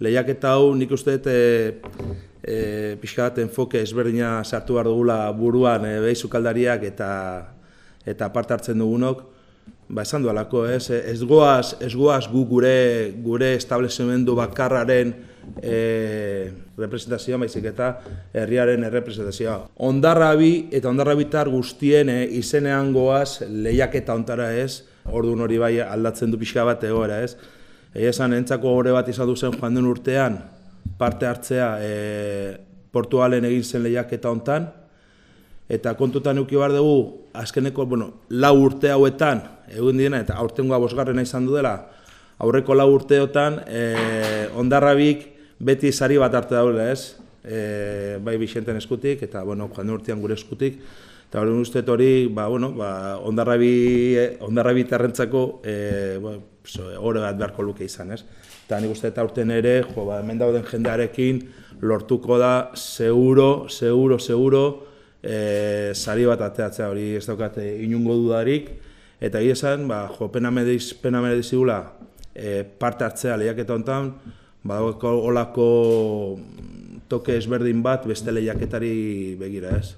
Lehiaketa hau nik uste dut e, e, pixka bat enfoke ezberdina sartu behar dugula buruan e, behi sukaldariak eta eta parte hartzen dugunok, ba esan dualako, ez, ez goaz, ez goaz gu gure, gure establezimendu bakarraren e, representazioa, baizik eta herriaren errepresentazioa. Ondarrabi eta ondarrabitar guztien e, izenean goaz lehiaketa ontara ez, orduan hori bai aldatzen du pixka bat egoera ez. Egia esan, entzako gore bat izan duzen joan den urtean, parte hartzea e, Portugalen egin zen lehiaketa hontan, eta kontutan euki behar dugu, azkeneko, bueno, lau urte hauetan, egun diena, eta aurtengoa bosgarrena izan du dela, aurreko lau urteotan, e, ondarrabik beti sari bat arte daule, ez? E, bai Bixenten eskutik, eta, bueno, joan urtean gure eskutik, eta hori uste hori, ba, bueno, ba, ondarrabi, ondarrabi terrentzako, e, hori bat beharko luke izan, ez? Eta nik uste eta urten ere, jo, ba, hemen dauden jendearekin lortuko da, seguro, seguro, seguro, e, sari bat ateatzea hori ez daukate inungo dudarik, eta egia esan, ba, jo, pena mediz, pena mediz e, parte hartzea lehiaketa honetan, ba, olako toke ezberdin bat beste lehiaketari begira, ez?